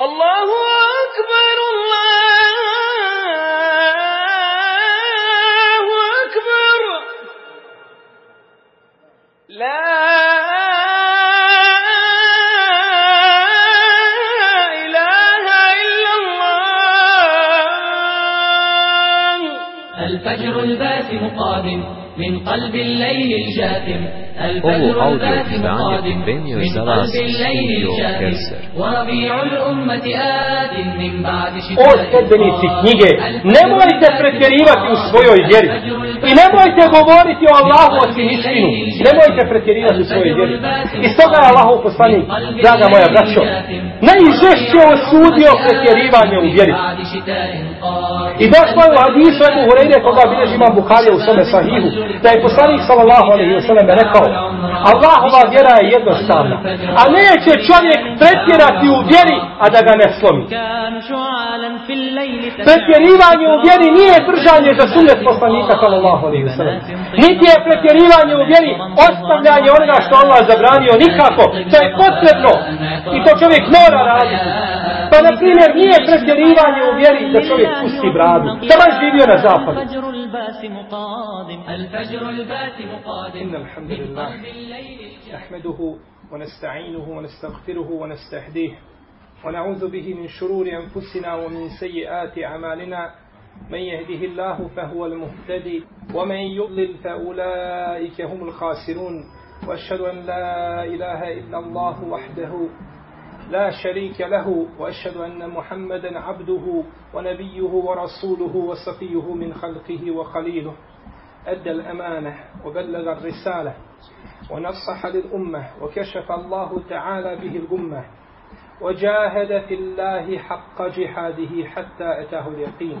الله أكبر الله أكبر لا إله إلا الله الفجر الباسم قادم من قلب الليل الجاثم ovo audio izdanje pripremio je za vas studio Kerser. O sredbenici knjige, nemojte pretjerivati u svojoj vjeri. I nemojte govoriti o Allahu osim istinu. Nemojte pretjerivati svoje djeli. I stoga je Allahov poslanik, draga moja braćo, najžešće osudio pretjerivanje u vjeri. I došlo pa je u hadisu Ebu Hureyre koga bilež imam Bukharija u sve sahihu, da je poslanik sallallahu alaihi wa sallam rekao, Allahova vjera je jednostavna, a neće čovjek pretjerati u vjeri, a da ga ne slomi. Pretjerivanje u vjeri nije držanje za sunnet poslanika sallallahu alaihi wa sallam. Niti je pretjerivanje u vjeri ostavljanje onoga što Allah zabranio nikako. To je potrebno i to čovjek mora raditi. Pa na primjer nije pretjerivanje u vjeri da čovjek pusti bradu. Da baš živio na zapadu. الفجر الباسم قادم الفجر الباسم قادم إن الحمد من لله قلب الليل الجاثم نحمده ونستعينه ونستغفره ونستهديه ونعوذ به من شرور أنفسنا ومن سيئات أعمالنا من يهده الله فهو المهتدي ومن يضلل فأولئك هم الخاسرون. وأشهد أن لا إله إلا الله وحده لا شريك له وأشهد أن محمدا عبده ونبيه ورسوله وصفيه من خلقه وخليله. أدى الأمانة وبلغ الرسالة ونصح للأمة وكشف الله تعالى به الغمة وجاهد في الله حق جهاده حتى أتاه اليقين.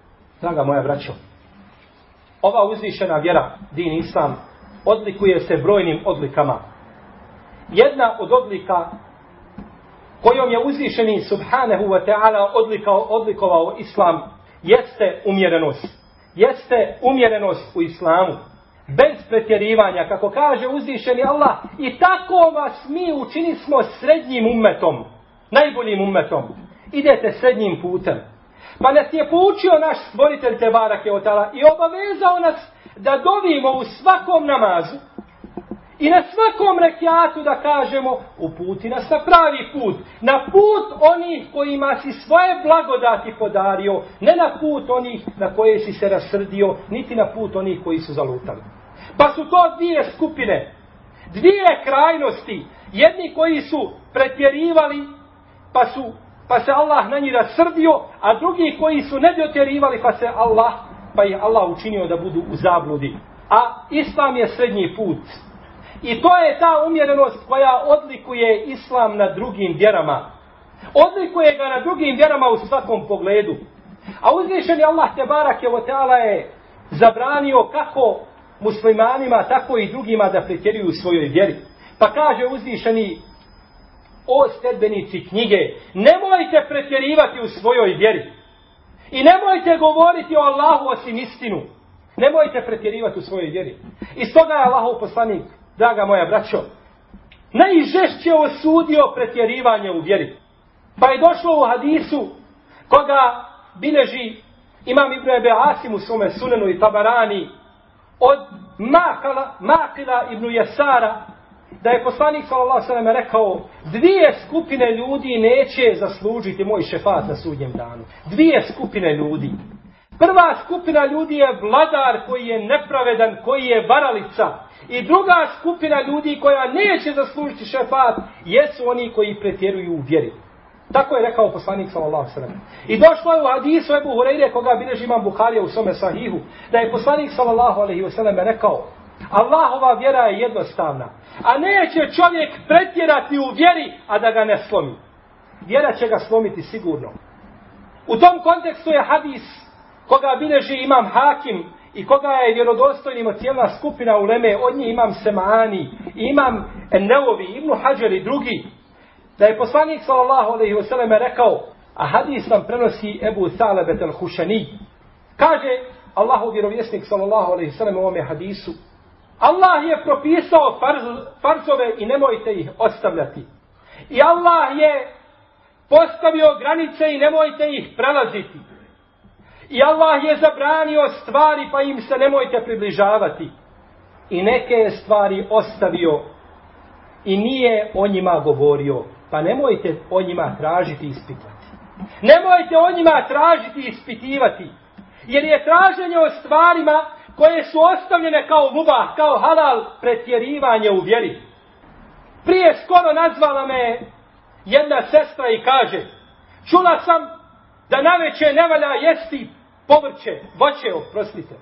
Draga moja braćo, ova uzvišena vjera, din Islam, odlikuje se brojnim odlikama. Jedna od odlika kojom je uzvišeni subhanahu wa ta'ala odlikao, odlikovao Islam jeste umjerenost. Jeste umjerenost u Islamu. Bez pretjerivanja, kako kaže uzvišeni Allah, i tako vas mi učini smo srednjim ummetom, najboljim ummetom. Idete srednjim putem. Pa nas je poučio naš stvoritelj Tebarake Otala i obavezao nas da dovimo u svakom namazu i na svakom rekiatu da kažemo uputi nas na pravi put. Na put onih kojima si svoje blagodati podario, ne na put onih na koje si se rasrdio, niti na put onih koji su zalutali. Pa su to dvije skupine, dvije krajnosti, jedni koji su pretjerivali, pa su pa se Allah na njih rasrdio, a drugi koji su ne dotjerivali, pa se Allah, pa je Allah učinio da budu u zabludi. A Islam je srednji put. I to je ta umjerenost koja odlikuje Islam na drugim vjerama. Odlikuje ga na drugim vjerama u svakom pogledu. A uzvišeni Allah te barak je je zabranio kako muslimanima, tako i drugima da pretjeruju u svojoj vjeri. Pa kaže uzvišeni o stedbenici knjige, nemojte pretjerivati u svojoj vjeri. I nemojte govoriti o Allahu osim istinu. Nemojte pretjerivati u svojoj vjeri. I stoga je Allahov poslanik, draga moja braćo, najžešće osudio pretjerivanje u vjeri. Pa je došlo u hadisu koga bileži imam Ibn Ebe Asim u svome sunenu i tabarani od Makala, Makila Ibn Jesara da je poslanik sallallahu alejhi ve rekao dvije skupine ljudi neće zaslužiti moj šefat na sudnjem danu. Dvije skupine ljudi. Prva skupina ljudi je vladar koji je nepravedan, koji je varalica. I druga skupina ljudi koja neće zaslužiti šefat, jesu oni koji pretjeruju u vjeri. Tako je rekao poslanik sallallahu sallam. I došlo je u hadisu Ebu Hurajre koga bilježi imam Buharija u svome sahihu, da je poslanik sallallahu alejhi ve sellem rekao, Allahova vjera je jednostavna, a neće čovjek pretjerati u vjeri, a da ga ne slomi. Vjera će ga slomiti sigurno. U tom kontekstu je hadis koga bileži imam Hakim i koga je vjerodostojnim cijela skupina u Leme, od njih imam Semani, imam Neovi, Ibnu Hađer i drugi, da je poslanik sallallahu alaihi wasallam rekao, a hadis nam prenosi Ebu Salebet al-Hušani, kaže Allahu vjerovjesnik sallallahu alaihi wasallam u ovome hadisu, Allah je propisao farz, farzove i nemojte ih ostavljati. I Allah je postavio granice i nemojte ih prelaziti. I Allah je zabranio stvari pa im se nemojte približavati. I neke je stvari ostavio i nije o njima govorio. Pa nemojte o njima tražiti i ispitivati. Nemojte o njima tražiti i ispitivati. Jer je traženje o stvarima koje su ostavljene kao mubah, kao halal pretjerivanje u vjeri. Prije skoro nazvala me jedna sestra i kaže čula sam da naveče ne valja jesti povrće, voće, oprostite.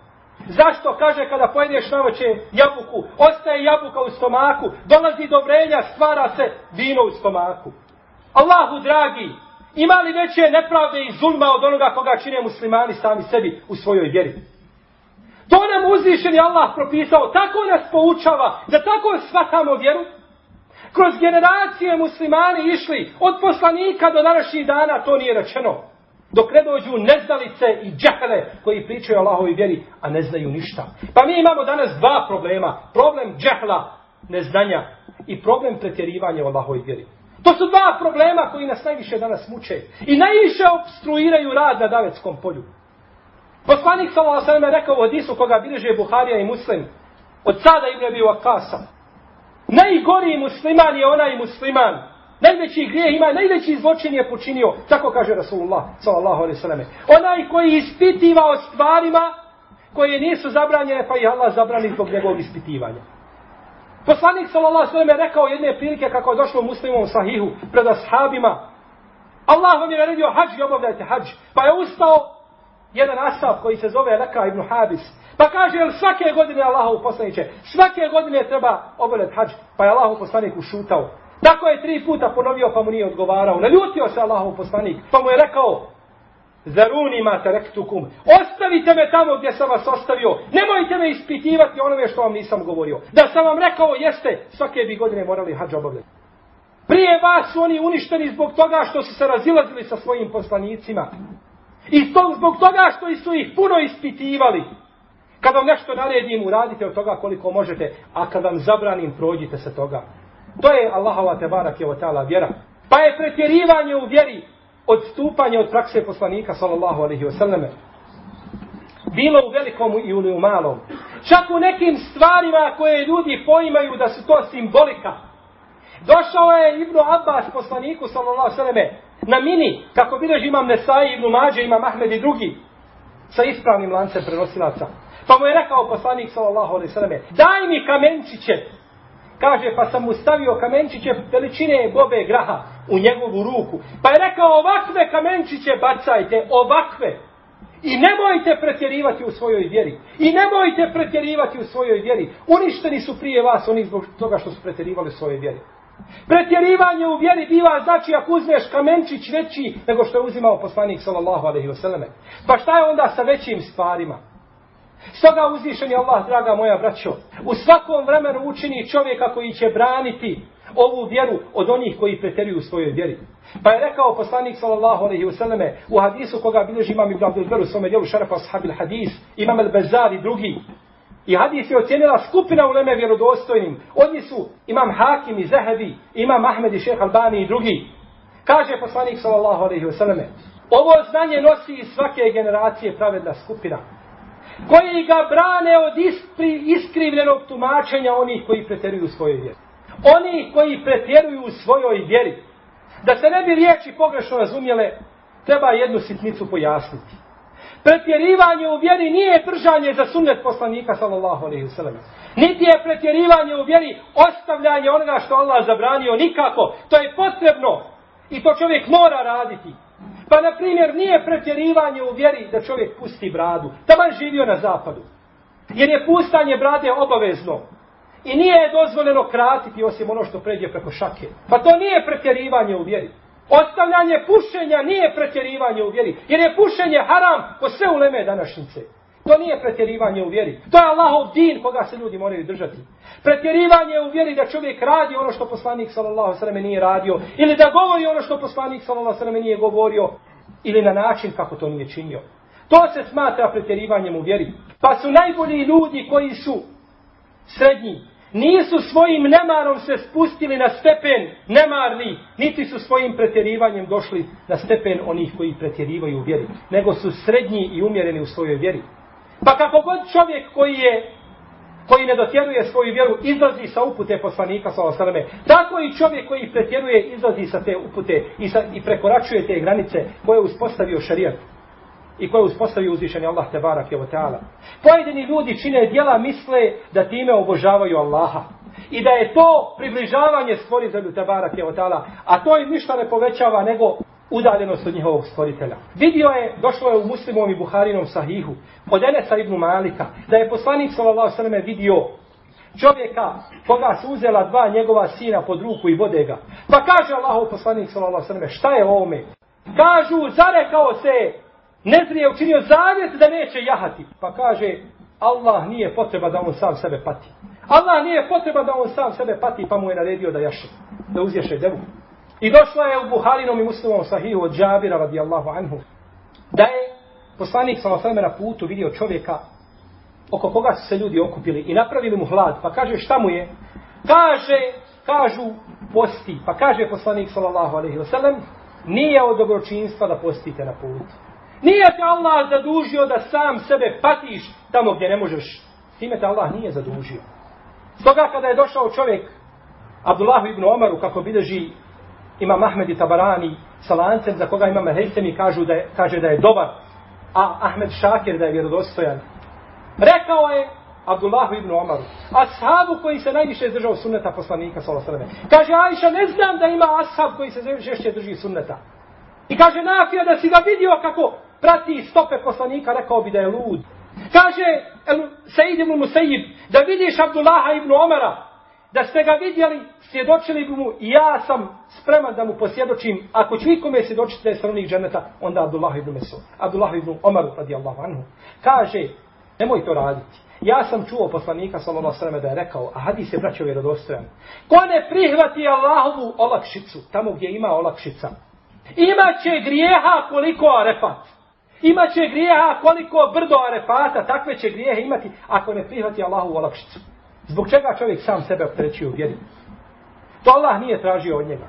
Zašto? Kaže, kada pojedeš naveče jabuku, ostaje jabuka u stomaku, dolazi do vrenja, stvara se vino u stomaku. Allahu dragi, ima li veće nepravde i zulma od onoga koga čine muslimani sami sebi u svojoj vjeri? To nam uzvišen je Allah propisao, tako nas poučava, da tako shvatamo vjeru. Kroz generacije muslimani išli od poslanika do današnjih dana, to nije rečeno. Dok ne dođu neznalice i džahele koji pričaju o Allahovi vjeri, a ne znaju ništa. Pa mi imamo danas dva problema. Problem džahla, neznanja i problem pretjerivanja Allahovi vjeri. To su dva problema koji nas najviše danas muče. I najviše obstruiraju rad na davetskom polju. Poslanik sallallahu alejhi ve rekao u hadisu koga bilježe Buharija i Muslim od Sada ibn Abi Waqqasa. Najgori musliman je onaj musliman. Najveći grijeh ima, najveći zločin je počinio, tako kaže Rasulullah sallallahu alejhi ve selleme. Onaj koji ispitiva o stvarima koje nisu zabranjene, pa i Allah zabrani zbog njegovog ispitivanja. Poslanik sallallahu alejhi ve selleme rekao jedne prilike kako je došlo muslimom sahihu pred ashabima. Allah vam je naredio hađ i obavljajte hađ. Pa je ustao jedan asab koji se zove Leka ibn Habis. Pa kaže, jel svake godine Allahov poslaniće, svake godine treba obavljati hađ. Pa je Allahov poslanik ušutao. Tako je tri puta ponovio pa mu nije odgovarao. Naljutio se Allahov poslanik. Pa mu je rekao, Zaruni ma terektukum. Ostavite me tamo gdje sam vas ostavio. Nemojte me ispitivati onome što vam nisam govorio. Da sam vam rekao, jeste, svake bi godine morali hađ obavljati. Prije vas su oni uništeni zbog toga što su se razilazili sa svojim poslanicima. I to, zbog toga što su ih puno ispitivali. Kad vam nešto naredim, uradite od toga koliko možete, a kad vam zabranim, prođite sa toga. To je Allahova tebarak je ta'ala vjera. Pa je pretjerivanje u vjeri odstupanje od prakse poslanika, sallallahu alaihi wasallam. bilo u velikom i u malom. Čak u nekim stvarima koje ljudi poimaju da su to simbolika. Došao je Ibnu Abbas poslaniku, sallallahu alaihi wasallam na mini, kako bilježi imam Nesai, Ibnu Mađe, imam Ahmed i drugi, sa ispravnim lancem prenosilaca. Pa mu je rekao poslanik sallallahu alaihi sallam, daj mi kamenčiće. Kaže, pa sam mu stavio kamenčiće veličine bobe graha u njegovu ruku. Pa je rekao, ovakve kamenčiće bacajte, ovakve. I nemojte pretjerivati u svojoj vjeri. I nemojte pretjerivati u svojoj vjeri. Uništeni su prije vas oni zbog toga što su pretjerivali u svojoj vjeri. Pretjerivanje u vjeri biva znači ako uzmeš kamenčić veći nego što je uzimao poslanik sallallahu alaihi wasallam. Pa šta je onda sa većim stvarima? Stoga uzvišen je Allah, draga moja braćo, u svakom vremenu učini čovjeka koji će braniti ovu vjeru od onih koji pretjeruju u svojoj vjeri. Pa je rekao poslanik sallallahu alejhi ve selleme u hadisu koga bilježi imam Ibn Abdul Bar u svom djelu šarafa ashabil hadis, imam al-Bazar i drugi, I hadis je ocjenila skupina u Leme vjerodostojnim. Oni su imam Hakim i Zahebi, imam Ahmed i Šeh Albani i drugi. Kaže poslanik sallallahu alaihi wa sallam. Ovo znanje nosi iz svake generacije pravedna skupina. Koji ga brane od ispri, iskrivljenog tumačenja onih koji pretjeruju u svojoj vjeri. Oni koji pretjeruju u svojoj vjeri. Da se ne bi riječi pogrešno razumjele, treba jednu sitnicu pojasniti. Pretjerivanje u vjeri nije držanje za sunnet poslanika sallallahu alejhi ve sellem. Niti je pretjerivanje u vjeri ostavljanje onoga što Allah zabranio nikako. To je potrebno i to čovjek mora raditi. Pa, na primjer, nije pretjerivanje u vjeri da čovjek pusti bradu. Taman živio na zapadu. Jer je pustanje brade obavezno. I nije dozvoljeno kratiti osim ono što pređe preko šake. Pa to nije pretjerivanje u vjeri. Ostavljanje pušenja nije pretjerivanje u vjeri. Jer je pušenje haram ko sve uleme današnjice. To nije pretjerivanje u vjeri. To je Allahov din koga se ljudi moraju držati. Pretjerivanje u vjeri da čovjek radi ono što poslanik sallallahu sallam nije radio. Ili da govori ono što poslanik sallallahu sallam nije govorio. Ili na način kako to nije činio. To se smatra pretjerivanjem u vjeri. Pa su najbolji ljudi koji su srednji. Nisu svojim nemarom se spustili na stepen nemarni, niti su svojim pretjerivanjem došli na stepen onih koji pretjerivaju u vjeri. Nego su srednji i umjereni u svojoj vjeri. Pa kako god čovjek koji je koji ne dotjeruje svoju vjeru, izlazi sa upute poslanika sa osaleme. Tako i čovjek koji pretjeruje, izlazi sa te upute i, sa, i prekoračuje te granice koje je uspostavio šarijat i koje uspostavi uzvišeni Allah te barak je ta'ala. Pojedini ljudi čine djela misle da time obožavaju Allaha. I da je to približavanje stvoritelju te barak je ta'ala. A to im ništa ne povećava nego udaljenost od njihovog stvoritelja. Vidio je, došlo je u muslimom i buharinom sahihu, od Enesa ibn Malika, da je poslanik s.a.v. vidio čovjeka koga su uzela dva njegova sina pod ruku i vode ga. Pa kaže Allahov poslanik s.a.v. šta je ovome? Kažu, zarekao se, Nezri je učinio zavjet da neće jahati. Pa kaže, Allah nije potreba da on sam sebe pati. Allah nije potreba da on sam sebe pati, pa mu je naredio da jaše, da uzješe devu. I došla je u Buharinom i muslimom sahihu od Džabira radijallahu anhu. Da je poslanik sa osvrme na putu vidio čovjeka oko koga su se ljudi okupili i napravili mu hlad. Pa kaže šta mu je? Kaže, kažu posti. Pa kaže poslanik sallallahu alaihi wa sallam nije od dobročinstva da postite na putu. Nije te Allah zadužio da sam sebe patiš tamo gdje ne možeš. Time te Allah nije zadužio. Stoga kada je došao čovjek Abdullah ibn Omaru kako bideži ima Mahmed i Tabarani sa lancem za koga ima i kažu da je, kaže da je dobar, a Ahmed Šakir da je vjerodostojan. Rekao je Abdullah ibn Omaru, ashabu koji se najviše držao sunneta poslanika s.a.v. Kaže, Ajša, ne znam da ima ashab koji se žešće drži sunneta. I kaže, Nafija, da si ga vidio kako prati stope poslanika, rekao bi da je lud. Kaže, Sejid ibn Musejib, da vidiš Abdullaha ibn Omara, da ste ga vidjeli, svjedočili bi mu i ja sam spreman da mu posvjedočim, ako ću ikome svjedočiti da je stranih dženeta, onda Abdullah ibn Mesud, Abdullah ibn Omar radijallahu anhu, kaže, nemoj to raditi. Ja sam čuo poslanika sallallahu alejhi da je rekao, a hadis je braćo vjerodostojan. Ko ne prihvati Allahovu olakšicu, tamo gdje ima olakšica, imaće grijeha koliko arefat. Imaće grijeha koliko brdo arefata, takve će grijehe imati ako ne prihvati Allahu olakšicu. Zbog čega čovjek sam sebe opterećuje u vjeri? To Allah nije tražio od njega.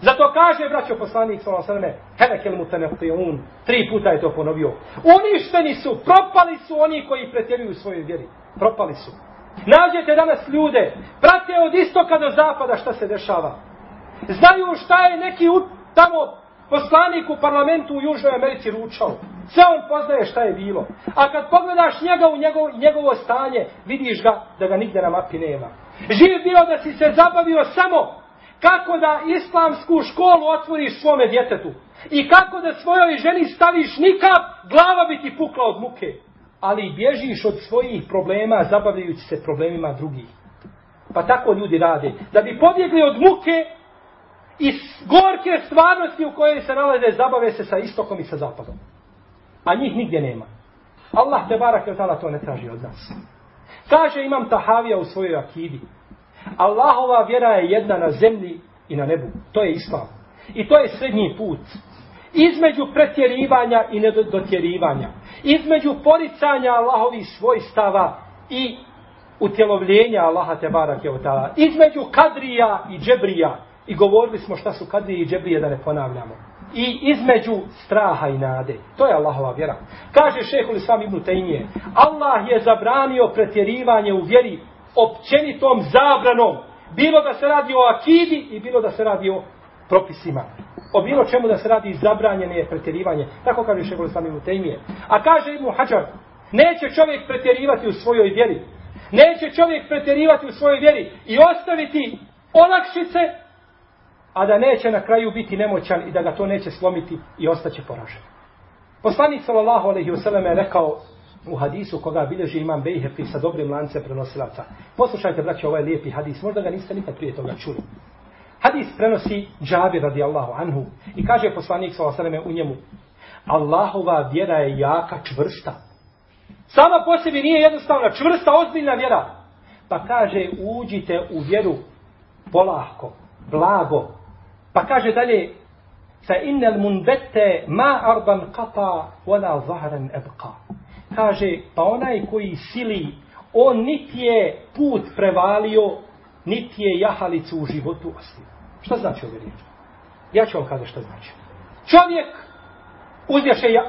Zato kaže, braćo poslanik, sallam sveme, henekel mu tenefijun, tri puta je to ponovio. Uništeni su, propali su oni koji pretjeruju u svojoj vjeri. Propali su. Nađete danas ljude, prate od istoka do zapada šta se dešava. Znaju šta je neki tamo poslanik u parlamentu u Južnoj Americi ručao. Sve on poznaje šta je bilo. A kad pogledaš njega u njegovo, njegovo stanje, vidiš ga da ga nigde na mapi nema. Živ bio da si se zabavio samo kako da islamsku školu otvoriš svome djetetu. I kako da svojoj ženi staviš nikab, glava bi ti pukla od muke. Ali bježiš od svojih problema, zabavljajući se problemima drugih. Pa tako ljudi rade. Da bi pobjegli od muke i gorke stvarnosti u kojoj se nalaze, zabave se sa istokom i sa zapadom. A njih nigdje nema. Allah te barak je to ne traži od nas. Kaže imam Tahavija u svojoj akidi. Allahova vjera je jedna na zemlji i na nebu. To je islam. I to je srednji put. Između pretjerivanja i nedotjerivanja. Između poricanja Allahovih svojstava i utjelovljenja Allaha te barak je Između kadrija i džebrija. I govorili smo šta su kadrije i džebrije da ne ponavljamo. I između straha i nade. To je Allahova vjera. Kaže šehol Islam ibn Tejnije. Allah je zabranio pretjerivanje u vjeri općenitom zabranom. Bilo da se radi o akidi i bilo da se radi o propisima. O bilo čemu da se radi zabranjene je pretjerivanje. Tako kaže Šegol Islam Ibn Tejmije. A kaže Ibn Hajar, neće čovjek pretjerivati u svojoj vjeri. Neće čovjek pretjerivati u svojoj vjeri i ostaviti olakšice, a da neće na kraju biti nemoćan i da ga to neće slomiti i ostaće poražen. Poslanik sallallahu alejhi ve sellem je rekao u hadisu koga bilježi imam Bejhefi sa dobrim lancem prenosilaca. Poslušajte, braće, ovaj lijepi hadis. Možda ga niste nikad prije toga čuli. Hadis prenosi Džabir radijallahu anhu i kaže poslanik sallallahu alejhi ve sellem u njemu Allahova vjera je jaka, čvrsta. Sama po sebi nije jednostavna, čvrsta, ozbiljna vjera. Pa kaže, uđite u vjeru polahko, blago. Pa kaže dalje, fa innal munbatta ma ardan qata wala zahran abqa. Kaže, pa onaj koji sili, on niti je put prevalio, niti je jahalicu u životu ostavio. Šta znači ove riječi? Ja ću vam kazati šta znači. Čovjek uzješe ja,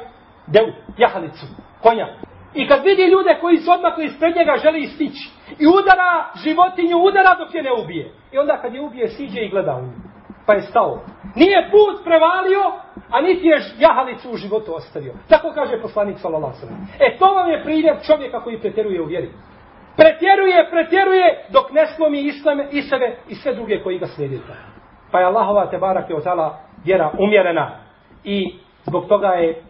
devu, jahalicu, konja. I kad vidi ljude koji su odmakli ispred njega, želi stići. I udara životinju, udara dok je ne ubije. I onda kad je ubije, siđe i gleda u nju. Pa je stao. Nije put prevalio, a niti je jahalicu u životu ostavio. Tako kaže poslanik sallallahu alejhi ve sellem. E to vam je primjer čovjeka koji pretjeruje u vjeri. Pretjeruje, pretjeruje dok ne slomi islame i sebe i sve druge koji ga slijedite. Pa je Allahova te barak je otala vjera umjerena i zbog toga je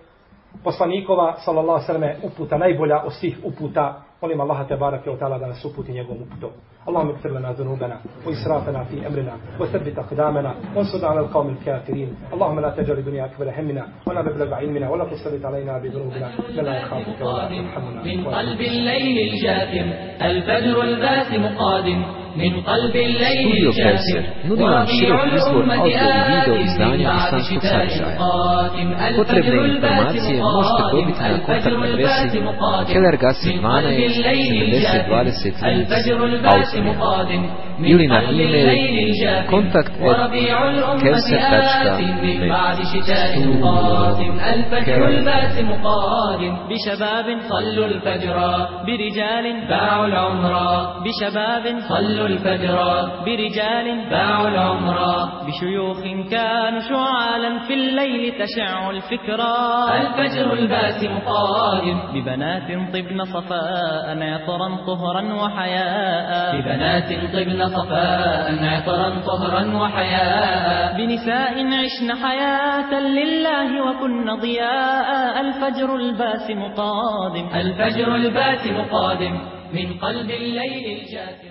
poslanikova sallallahu alejhi ve uputa najbolja od svih uputa Molim Allaha te barake od da nas uputi njegovom uputom. Allahumma ighfir lana dhunubana wa israfana fi amrina wa thabbit aqdamana wa ansurna ala al-qawmi al-kafirin. Allahumma la tajal dunya akbar hammina wa la mablagha ilmina wa la tusallit alayna bi dhunubina la yakhafuka wa la الليل الجاثم الفجر الباسم قادم من قلب الليل من قلب الليل الجاسر نريد أن نشرح إصبر أوضع الفيديو إزدانيا أسان سكسار جاية قطر بن إنفرماتي موشت قوبت على قطة المدرسة كلر قاسي مانا يشت من ili na e-mail kontakt at kevser.net بعد شتاء قادم الفجر الباسم قادم بشباب صلوا الفجر برجال باعوا العمر. بشباب صلوا الفجر برجال باعوا العمر. بشيوخ كانوا شعالا في الليل تشع الفكرة الفجر الباسم قادم ببنات طبن صفاء عطرا طهرا وحياء. ببنات طبن صفاء عطرا طهرا وحياء. بنساء عشن حياة لله وكن ضياء. الفجر الباسم قادم الفجر الباسم قادم من قلب الليل الجاثم.